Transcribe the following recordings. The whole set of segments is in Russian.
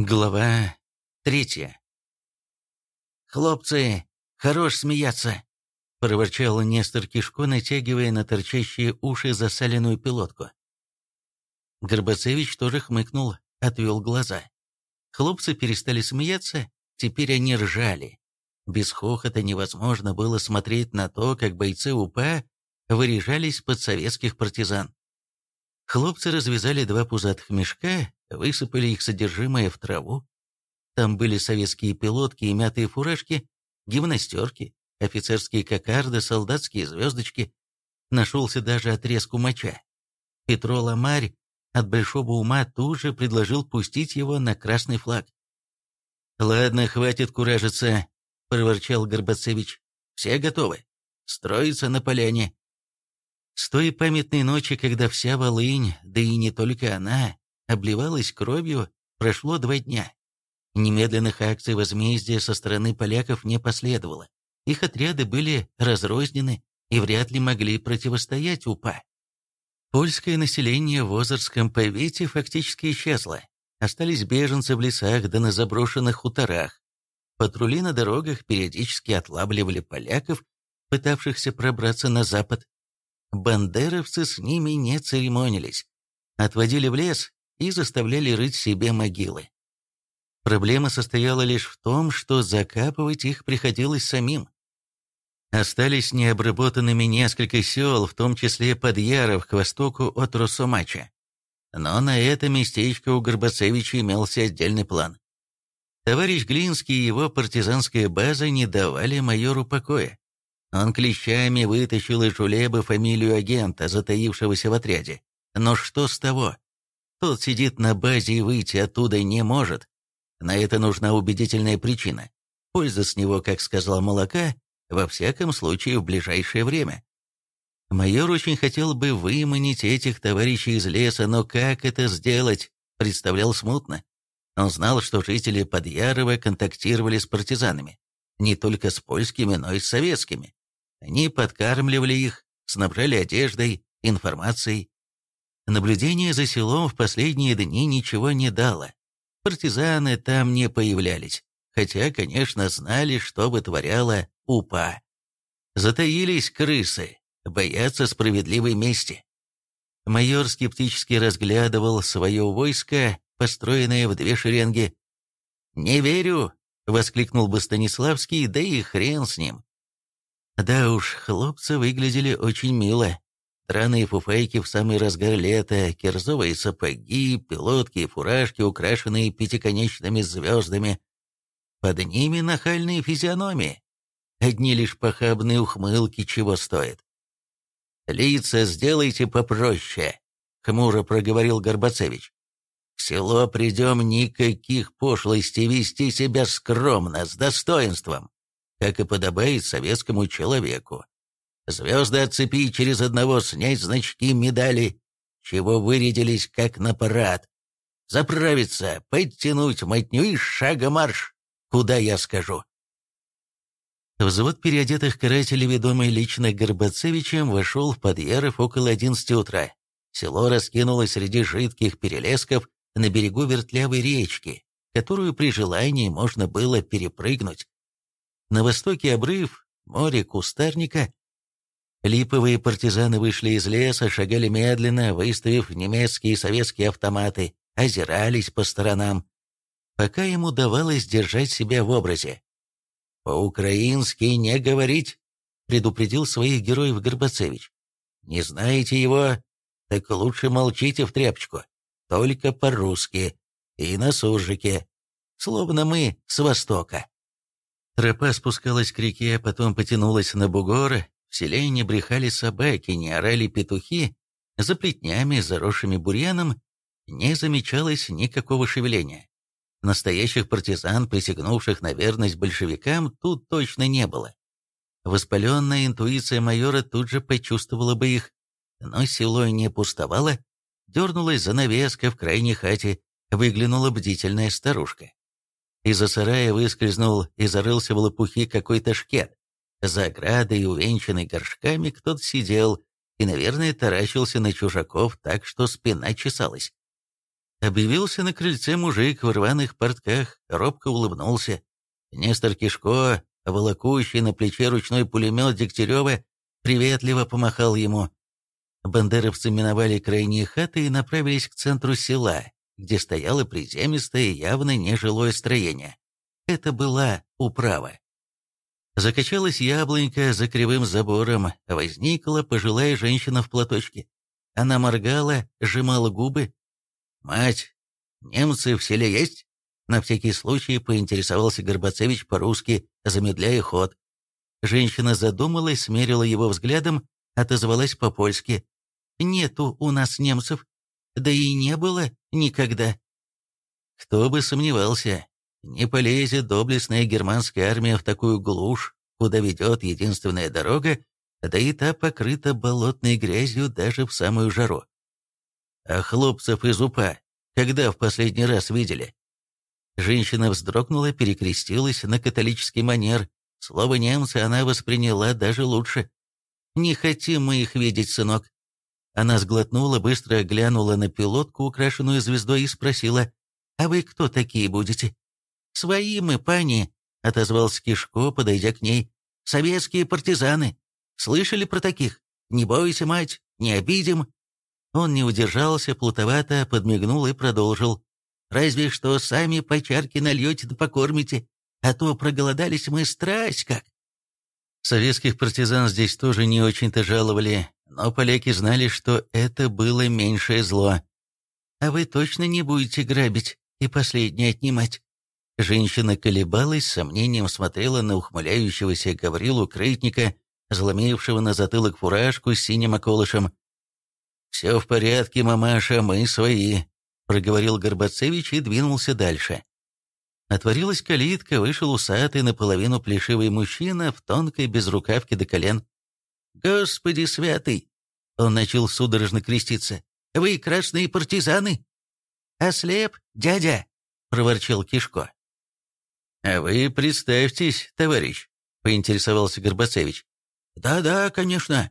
Глава третья. «Хлопцы, хорош смеяться!» — проворчал Нестор Кишко, натягивая на торчащие уши засаленную пилотку. Горбацевич тоже хмыкнул, отвел глаза. Хлопцы перестали смеяться, теперь они ржали. Без хохота невозможно было смотреть на то, как бойцы УПА выряжались под советских партизан. Хлопцы развязали два пузатых мешка, высыпали их содержимое в траву. Там были советские пилотки и мятые фуражки, гимнастерки, офицерские кокарды, солдатские звездочки. Нашелся даже отрезку моча. Петро Ламарь от большого ума тут же предложил пустить его на красный флаг. «Ладно, хватит куражиться», — проворчал Горбацевич. «Все готовы. Строиться на поляне». С той памятной ночи, когда вся Волынь, да и не только она, обливалась кровью, прошло два дня. Немедленных акций возмездия со стороны поляков не последовало. Их отряды были разрознены и вряд ли могли противостоять УПА. Польское население в Озерском повете фактически исчезло. Остались беженцы в лесах да на заброшенных хуторах. Патрули на дорогах периодически отлавливали поляков, пытавшихся пробраться на запад. Бандеровцы с ними не церемонились. Отводили в лес и заставляли рыть себе могилы. Проблема состояла лишь в том, что закапывать их приходилось самим. Остались необработанными несколько сел, в том числе Подъяров к востоку от Росомача. Но на это местечко у Горбацевича имелся отдельный план. Товарищ Глинский и его партизанская база не давали майору покоя. Он клещами вытащил из Жулеба фамилию агента, затаившегося в отряде. Но что с того? Тот сидит на базе и выйти оттуда не может. На это нужна убедительная причина. Польза с него, как сказал Молока, во всяком случае в ближайшее время. Майор очень хотел бы выманить этих товарищей из леса, но как это сделать, представлял смутно. Он знал, что жители Подъярова контактировали с партизанами. Не только с польскими, но и с советскими. Они подкармливали их, снабжали одеждой, информацией. Наблюдение за селом в последние дни ничего не дало. Партизаны там не появлялись, хотя, конечно, знали, что вытворяла УПА. Затаились крысы, боятся справедливой мести. Майор скептически разглядывал свое войско, построенное в две шеренги. «Не верю!» — воскликнул бы Станиславский, да и хрен с ним. Да уж, хлопцы выглядели очень мило. Драные фуфайки в самый разгар лета, кирзовые сапоги, пилотки и фуражки, украшенные пятиконечными звездами. Под ними нахальные физиономии. Одни лишь похабные ухмылки чего стоят. «Лица сделайте попроще», — хмуро проговорил Горбацевич. «В село придем никаких пошлостей вести себя скромно, с достоинством, как и подобает советскому человеку. Звезды отцепи через одного снять значки медали, чего вырядились как на парад. Заправиться, подтянуть мотню и шага марш, куда я скажу. Взвод переодетых карателей, ведомый лично Горбацевичем, вошел в Подъяров около 11 утра. Село раскинулось среди жидких перелесков на берегу вертлявой речки, которую при желании можно было перепрыгнуть. На востоке обрыв, море кустарника, Липовые партизаны вышли из леса, шагали медленно, выставив немецкие и советские автоматы, озирались по сторонам, пока им удавалось держать себя в образе. «По-украински не говорить», — предупредил своих героев Горбацевич. «Не знаете его? Так лучше молчите в тряпочку. Только по-русски и на суржике, словно мы с востока». Тропа спускалась к реке, потом потянулась на бугор, в селе не брехали собаки, не орали петухи, за плетнями, заросшими бурьяном, не замечалось никакого шевеления. Настоящих партизан, присягнувших на верность большевикам, тут точно не было. Воспаленная интуиция майора тут же почувствовала бы их, но село не пустовало, дернулась занавеска в крайней хате, выглянула бдительная старушка. Из-за сарая выскользнул и зарылся в лопухи какой-то шкет. За оградой, увенчанной горшками, кто-то сидел и, наверное, таращился на чужаков так, что спина чесалась. Объявился на крыльце мужик в рваных портках, робко улыбнулся. Нестор Кишко, волокущий на плече ручной пулемет Дегтярева, приветливо помахал ему. Бандеровцы миновали крайние хаты и направились к центру села, где стояло приземистое, явно нежилое строение. Это была управа. Закачалась яблонька за кривым забором, возникла пожилая женщина в платочке. Она моргала, сжимала губы. «Мать, немцы в селе есть?» На всякий случай поинтересовался Горбацевич по-русски, замедляя ход. Женщина задумалась, смерила его взглядом, отозвалась по-польски. «Нету у нас немцев. Да и не было никогда». Кто бы сомневался, не полезет доблестная германская армия в такую глушь, куда ведет единственная дорога, да и та покрыта болотной грязью даже в самую жару. А хлопцев из УПА когда в последний раз видели? Женщина вздрогнула, перекрестилась на католический манер. Слово немцы она восприняла даже лучше. «Не хотим мы их видеть, сынок». Она сглотнула, быстро глянула на пилотку, украшенную звездой, и спросила, «А вы кто такие будете?» «Свои мы, пани», — отозвался Кишко, подойдя к ней. «Советские партизаны. Слышали про таких? Не бойся, мать, не обидим». Он не удержался, плутовато подмигнул и продолжил. «Разве что сами по нальете да покормите, а то проголодались мы страсть как». Советских партизан здесь тоже не очень-то жаловали, но поляки знали, что это было меньшее зло. «А вы точно не будете грабить и последнее отнимать?» Женщина колебалась, с сомнением смотрела на ухмыляющегося Гаврилу Крытника, заломившего на затылок фуражку с синим околышем. «Все в порядке, мамаша, мы свои», — проговорил Горбацевич и двинулся дальше. Отворилась калитка, вышел усатый, наполовину плешивый мужчина в тонкой безрукавке до колен. «Господи святый!» — он начал судорожно креститься. «Вы красные партизаны?» «Ослеп, дядя!» — проворчал Кишко. «А вы представьтесь, товарищ», — поинтересовался Горбацевич. «Да-да, конечно».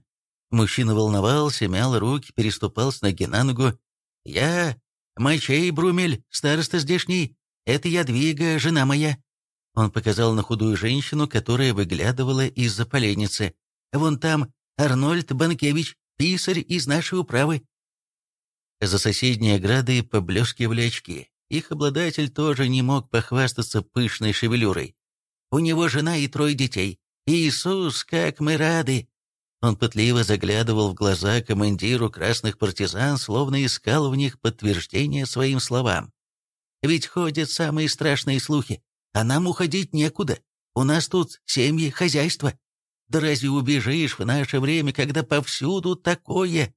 Мужчина волновался, мял руки, переступал с ноги на ногу. «Я Мачей Брумель, староста здешний. Это Ядвига, жена моя». Он показал на худую женщину, которая выглядывала из-за поленницы. «Вон там Арнольд Банкевич, писарь из нашей управы». За соседней оградой поблескивали очки. Их обладатель тоже не мог похвастаться пышной шевелюрой. У него жена и трое детей. Иисус, как мы рады!» Он пытливо заглядывал в глаза командиру красных партизан, словно искал в них подтверждение своим словам. «Ведь ходят самые страшные слухи, а нам уходить некуда. У нас тут семьи, хозяйство. Да разве убежишь в наше время, когда повсюду такое?»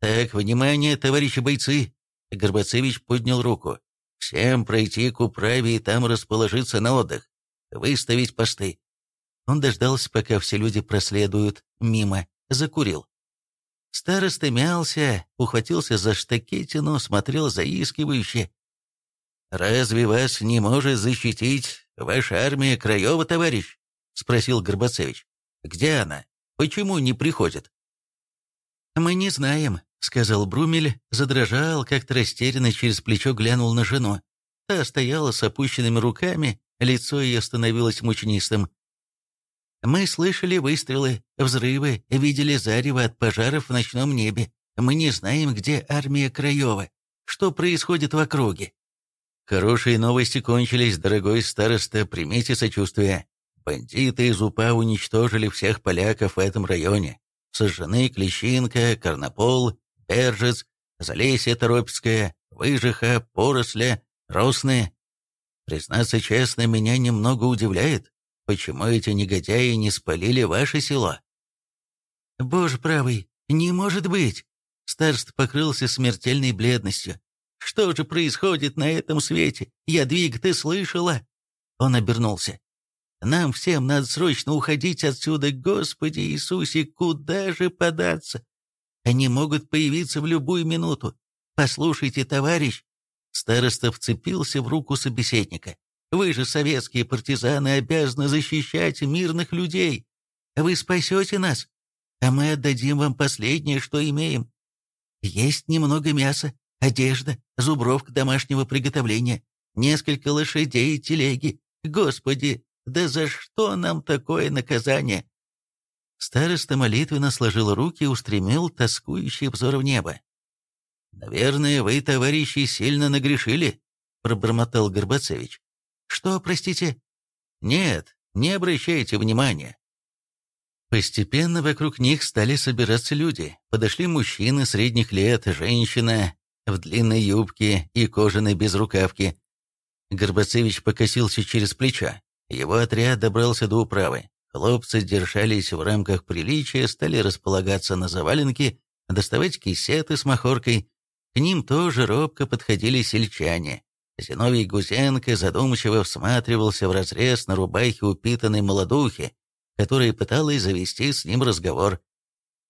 «Так, внимание, товарищи бойцы!» Горбацевич поднял руку. «Всем пройти к управе и там расположиться на отдых. Выставить посты». Он дождался, пока все люди проследуют мимо, закурил. Староста мялся, ухватился за штакетину, смотрел заискивающе. «Разве вас не может защитить ваша армия Краева, товарищ?» — спросил Горбацевич. «Где она? Почему не приходит?» «Мы не знаем», — сказал Брумель, задрожал, как-то растерянно через плечо глянул на жену. Та стояла с опущенными руками, лицо ее становилось мучнистым. «Мы слышали выстрелы, взрывы, видели зарево от пожаров в ночном небе. Мы не знаем, где армия Краева, что происходит в округе». «Хорошие новости кончились, дорогой староста, примите сочувствие. Бандиты из УПА уничтожили всех поляков в этом районе сожжены Клещинка, Карнопол, Бержец, Залесье Торопецкое, Выжиха, Поросля, Росные. Признаться честно, меня немного удивляет, почему эти негодяи не спалили ваше село. Боже правый, не может быть! Старст покрылся смертельной бледностью. Что же происходит на этом свете? Ядвиг, ты слышала? Он обернулся. Нам всем надо срочно уходить отсюда, Господи Иисусе, куда же податься? Они могут появиться в любую минуту. Послушайте, товарищ!» Староста вцепился в руку собеседника. «Вы же, советские партизаны, обязаны защищать мирных людей. Вы спасете нас, а мы отдадим вам последнее, что имеем. Есть немного мяса, одежда, зубровка домашнего приготовления, несколько лошадей и телеги. Господи, да за что нам такое наказание?» Староста молитвенно сложил руки и устремил тоскующий взор в небо. «Наверное, вы, товарищи, сильно нагрешили», — пробормотал Горбацевич. «Что, простите?» «Нет, не обращайте внимания». Постепенно вокруг них стали собираться люди. Подошли мужчины средних лет, женщина в длинной юбке и кожаной безрукавке. Горбацевич покосился через плечо. Его отряд добрался до управы. Хлопцы держались в рамках приличия, стали располагаться на заваленке, доставать кисеты с махоркой. К ним тоже робко подходили сельчане. Зиновий Гузенко задумчиво всматривался в разрез на рубахе упитанной молодухи, которая пыталась завести с ним разговор.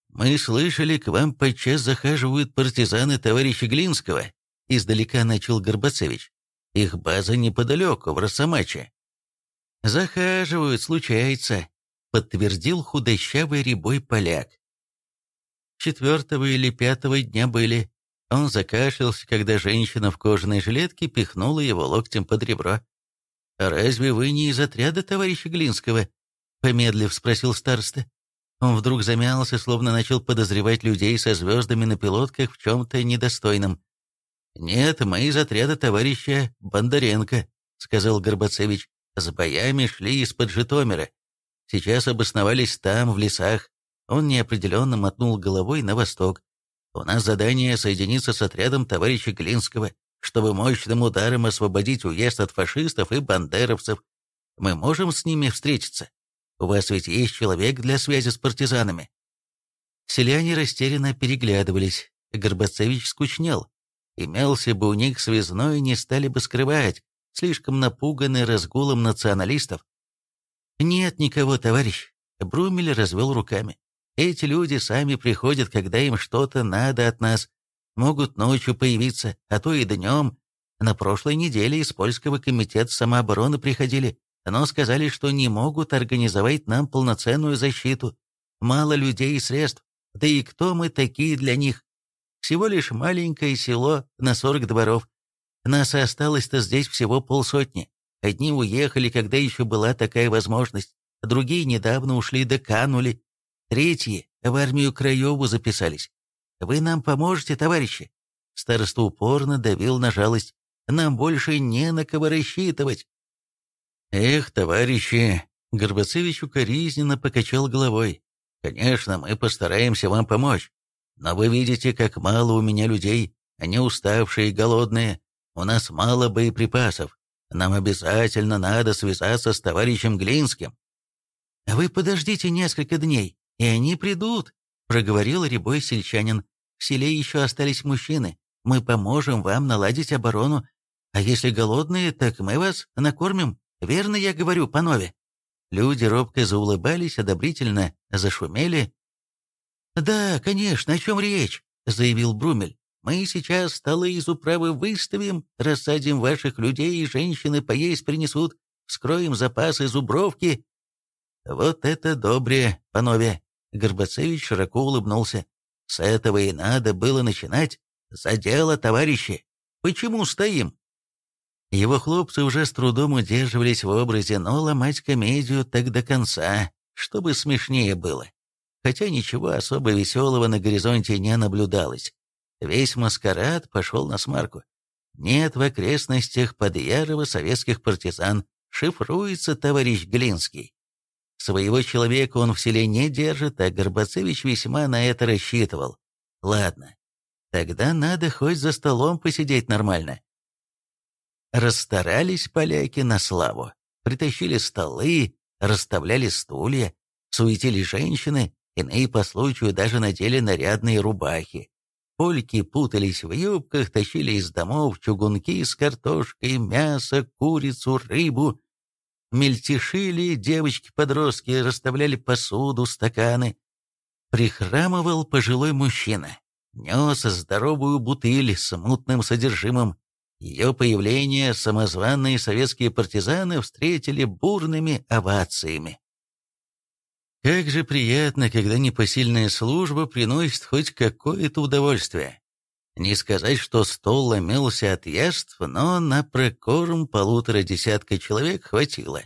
«Мы слышали, к вам подчас захаживают партизаны товарища Глинского», издалека начал Горбацевич. «Их база неподалеку, в Росомаче». «Захаживают, случается», — подтвердил худощавый рябой поляк. Четвертого или пятого дня были. Он закашлялся, когда женщина в кожаной жилетке пихнула его локтем под ребро. «Разве вы не из отряда товарища Глинского?» — помедлив спросил староста. Он вдруг замялся, словно начал подозревать людей со звездами на пилотках в чем-то недостойном. «Нет, мы из отряда товарища Бондаренко», — сказал Горбацевич. «С боями шли из-под Житомира. Сейчас обосновались там, в лесах. Он неопределенно мотнул головой на восток. У нас задание соединиться с отрядом товарища Глинского, чтобы мощным ударом освободить уезд от фашистов и бандеровцев. Мы можем с ними встретиться? У вас ведь есть человек для связи с партизанами». Селяне растерянно переглядывались. Горбацевич скучнел. Имелся бы у них связной, не стали бы скрывать, слишком напуганы разгулом националистов. «Нет никого, товарищ», — Брумель развел руками. «Эти люди сами приходят, когда им что-то надо от нас. Могут ночью появиться, а то и днем. На прошлой неделе из польского комитета самообороны приходили но сказали, что не могут организовать нам полноценную защиту. Мало людей и средств, да и кто мы такие для них? Всего лишь маленькое село на 40 дворов. Нас осталось-то здесь всего полсотни. Одни уехали, когда еще была такая возможность, другие недавно ушли да канули. Третьи в армию Краеву записались. Вы нам поможете, товарищи?» Староста упорно давил на жалость. «Нам больше не на кого рассчитывать». «Эх, товарищи!» — Горбацевич укоризненно покачал головой. «Конечно, мы постараемся вам помочь. Но вы видите, как мало у меня людей. Они уставшие и голодные. У нас мало боеприпасов. Нам обязательно надо связаться с товарищем Глинским». «Вы подождите несколько дней, и они придут», — проговорил рябой сельчанин. «В селе еще остались мужчины. Мы поможем вам наладить оборону. А если голодные, так мы вас накормим». Верно я говорю, панове?» Люди робко заулыбались, одобрительно зашумели. «Да, конечно, о чем речь?» — заявил Брумель. «Мы сейчас столы из управы выставим, рассадим ваших людей, и женщины поесть принесут, вскроем запасы зубровки». «Вот это добре, панове!» — Горбацевич широко улыбнулся. «С этого и надо было начинать. За дело, товарищи! Почему стоим?» Его хлопцы уже с трудом удерживались в образе, но ломать комедию так до конца, чтобы смешнее было. Хотя ничего особо веселого на горизонте не наблюдалось. Весь маскарад пошел на смарку. Нет в окрестностях Подъярова советских партизан, шифруется товарищ Глинский. Своего человека он в селе не держит, а Горбацевич весьма на это рассчитывал. Ладно, тогда надо хоть за столом посидеть нормально. Расстарались поляки на славу. Притащили столы, расставляли стулья, суетили женщины, иные по случаю даже надели нарядные рубахи. Польки путались в юбках, тащили из домов чугунки с картошкой, мясо, курицу, рыбу. Мельтешили девочки-подростки, расставляли посуду, стаканы. Прихрамывал пожилой мужчина. Нес здоровую бутыль с мутным содержимым, ее появление самозванные советские партизаны встретили бурными овациями. Как же приятно, когда непосильная служба приносит хоть какое-то удовольствие. Не сказать, что стол ломился от яств, но на прокорм полутора десятка человек хватило.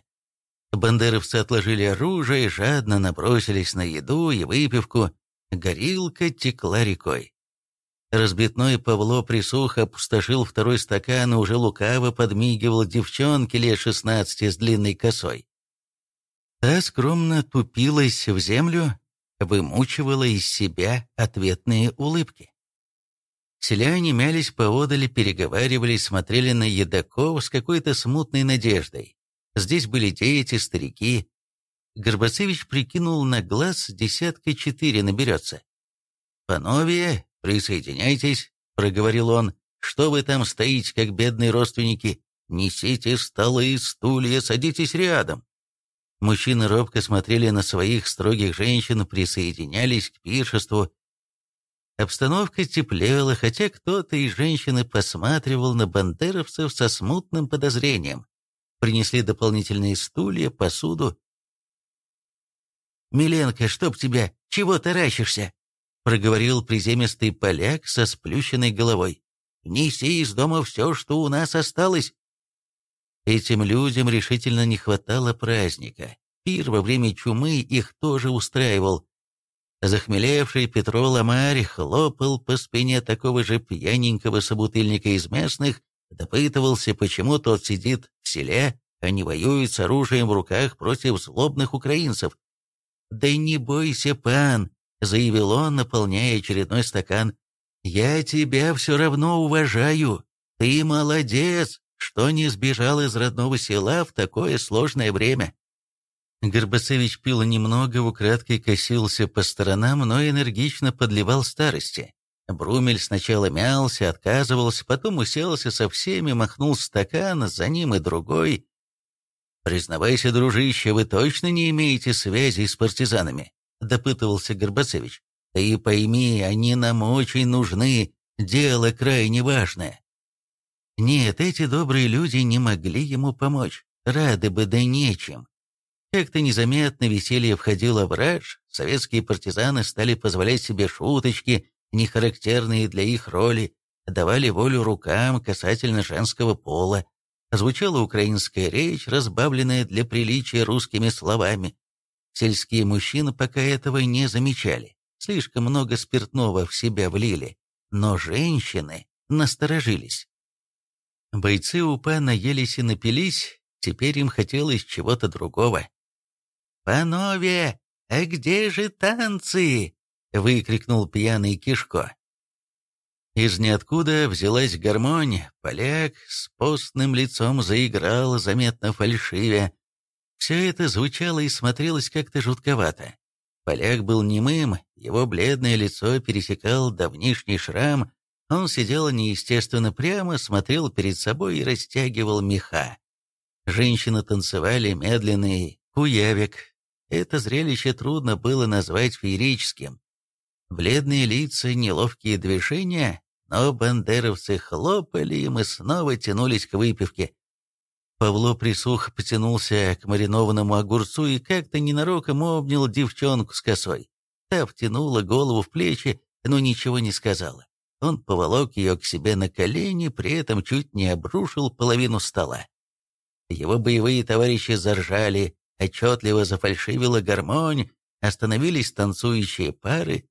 Бандеровцы отложили оружие, жадно набросились на еду и выпивку. Горилка текла рекой. Разбитной Павло присух опустошил второй стакан и уже лукаво подмигивал девчонке лет шестнадцати с длинной косой. Та скромно тупилась в землю, вымучивала из себя ответные улыбки. Селяне мялись поодали, переговаривались, смотрели на едоков с какой-то смутной надеждой. Здесь были дети, старики. Горбацевич прикинул на глаз десятка четыре наберется. «Панове, присоединяйтесь», — проговорил он. «Что вы там стоите, как бедные родственники? Несите столы и стулья, садитесь рядом». Мужчины робко смотрели на своих строгих женщин, присоединялись к пиршеству. Обстановка теплела, хотя кто-то из женщины посматривал на бандеровцев со смутным подозрением. Принесли дополнительные стулья, посуду. «Миленко, чтоб тебя, чего таращишься?» — проговорил приземистый поляк со сплющенной головой. «Неси из дома все, что у нас осталось». Этим людям решительно не хватало праздника. Пир во время чумы их тоже устраивал. Захмелевший Петро Ломарь хлопал по спине такого же пьяненького собутыльника из местных, допытывался, почему тот сидит в селе, а не воюет с оружием в руках против злобных украинцев. «Да не бойся, пан», — заявил он, наполняя очередной стакан. «Я тебя все равно уважаю. Ты молодец, что не сбежал из родного села в такое сложное время». Горбацевич пил немного, украдкой косился по сторонам, но энергично подливал старости. Брумель сначала мялся, отказывался, потом уселся со всеми, махнул стакан, за ним и другой. «Признавайся, дружище, вы точно не имеете связи с партизанами?» — допытывался Горбацевич. «Ты пойми, они нам очень нужны, дело крайне важное». Нет, эти добрые люди не могли ему помочь, рады бы да нечем. Как-то незаметно веселье входило в радж, советские партизаны стали позволять себе шуточки, не характерные для их роли, давали волю рукам касательно женского пола. Звучала украинская речь, разбавленная для приличия русскими словами. Сельские мужчины пока этого не замечали, слишком много спиртного в себя влили, но женщины насторожились. Бойцы УПА наелись и напились, теперь им хотелось чего-то другого. «Панове, а где же танцы?» — выкрикнул пьяный Кишко. Из ниоткуда взялась гармонь, поляк с постным лицом заиграл, заметно фальшивя. Все это звучало и смотрелось как-то жутковато. Поляк был немым, его бледное лицо пересекал давнишний шрам, он сидел неестественно прямо, смотрел перед собой и растягивал меха. Женщины танцевали медленный куявик. Это зрелище трудно было назвать феерическим. Бледные лица, неловкие движения, но бандеровцы хлопали им и снова тянулись к выпивке. Павло присух потянулся к маринованному огурцу и как-то ненароком обнял девчонку с косой. Та втянула голову в плечи, но ничего не сказала. Он поволок ее к себе на колени, при этом чуть не обрушил половину стола. Его боевые товарищи заржали, отчетливо зафальшивила гармонь, остановились танцующие пары.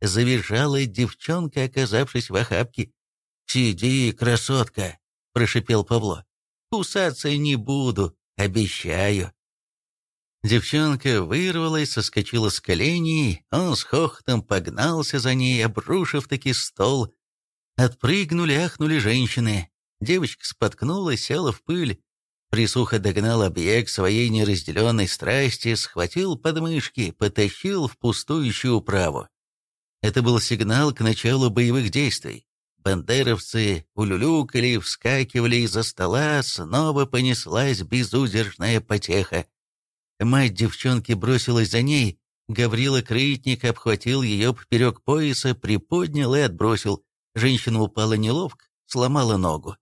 Завизжала девчонка, оказавшись в охапке. «Сиди, красотка!» — прошипел Павло. «Кусаться не буду, обещаю». Девчонка вырвалась, соскочила с коленей, он с хохотом погнался за ней, обрушив таки стол. Отпрыгнули, ахнули женщины. Девочка споткнулась, села в пыль. Присухо догнал объект своей неразделенной страсти, схватил подмышки, потащил в пустующую управу. Это был сигнал к началу боевых действий. Бандеровцы улюлюкали, вскакивали из-за стола, снова понеслась безудержная потеха. Мать девчонки бросилась за ней. Гаврила Крытник обхватил ее поперек пояса, приподнял и отбросил. Женщина упала неловко, сломала ногу.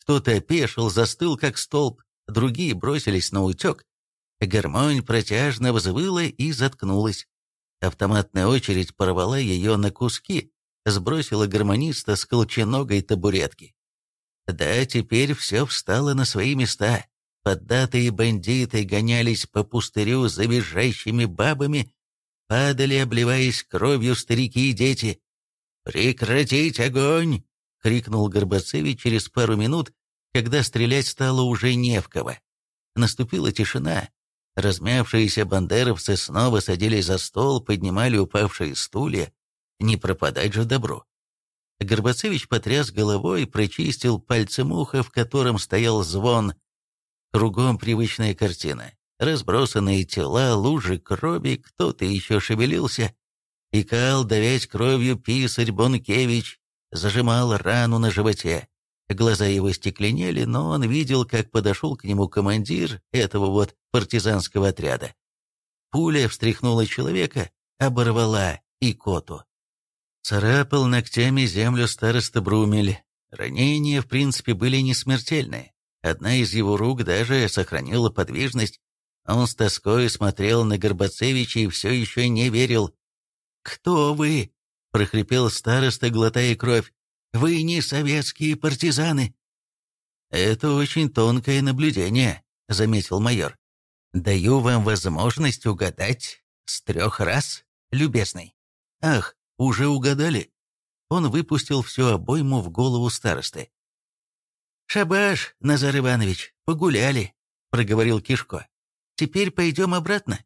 Кто-то опешил, застыл как столб, другие бросились на утек. Гармонь протяжно взвыла и заткнулась. Автоматная очередь порвала ее на куски. сбросила гармониста с колченогой табуретки. Да, теперь все встало на свои места. Поддатые бандиты гонялись по пустырю за визжащими бабами, падали, обливаясь кровью старики и дети. «Прекратить огонь!» — крикнул Горбацевич через пару минут, когда стрелять стало уже не в кого. Наступила тишина. Размявшиеся бандеровцы снова садились за стол, поднимали упавшие стулья. Не пропадать же добро. Горбацевич потряс головой, прочистил пальцем ухо, в котором стоял звон. Кругом привычная картина. Разбросанные тела, лужи крови, кто-то еще шевелился. Икал, давясь кровью, писарь Бонкевич зажимал рану на животе. Глаза его стекленели, но он видел, как подошел к нему командир этого вот партизанского отряда. Пуля встряхнула человека, оборвала икоту. Царапал ногтями землю староста Брумель. Ранения, в принципе, были не смертельные. Одна из его рук даже сохранила подвижность. Он с тоской смотрел на Горбацевича и все еще не верил. «Кто вы?» — прохрипел староста, глотая кровь. «Вы не советские партизаны». «Это очень тонкое наблюдение», — заметил майор. «Даю вам возможность угадать с трех раз, любезный». «Ах, уже угадали?» Он выпустил всю обойму в голову старосты. «Шабаш, Назар Иванович, погуляли», — проговорил Кишко. «Теперь пойдем обратно».